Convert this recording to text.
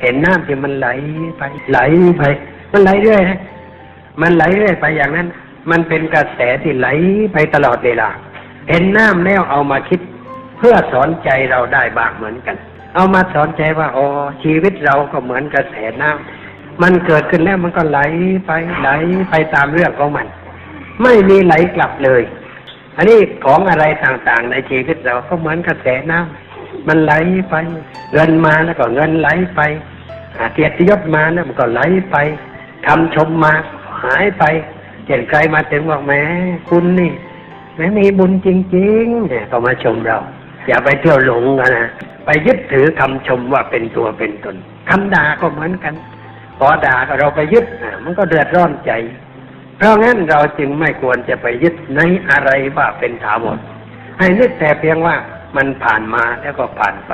เห็นน้ำที่มันไหลไป ไหลไป มันไหลเรื่อยนะมันไหลเรื่อยไปอย่างนั้น มันเป็นกระแสที่ไหลไปตลอดเวลา เห็นน้ำแล้วเอามาคิด เพื่อสอนใจเราได้บ้างเหมือนกัน เอามาสอนใจว่าอ๋อชีวิตเราก็เหมือนกระแสน้ำมันเกิดขึ้นแล้วมันก็ไหลไปไหลไปตามเรื่องของมัน ไม่มีไหลกลับเลย อันนี้ของอะไรต่างๆ ในชีวิตเราก็เหมือนกระแสน้ำ มันไหลไปเงินมาแล้วก็เงินไหลไปเกียรติยศมาแล้วมันก็ไหลไปคำชมมาหายไปเห็นใครมาถึงบอกแม่คุณนี่แม่มีบุญจริงๆเนี่ยก็มาชมเรา อย่าไปเที่ยวหลงกันนะไปยึดถือคำชมว่าเป็นตัวเป็นตนคำด่าก็เหมือนกัน พอด่าก็เราไปยึดมันก็เดือดร้อนใจ เพราะงั้นเราจึงไม่ควรจะไปยึดในอะไรว่าเป็นถาวรให้นึกแต่เพียงว่า มันผ่านมาแล้วก็ผ่านไป